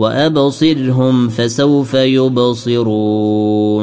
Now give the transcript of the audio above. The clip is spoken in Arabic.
وأبصرهم فسوف يبصرون.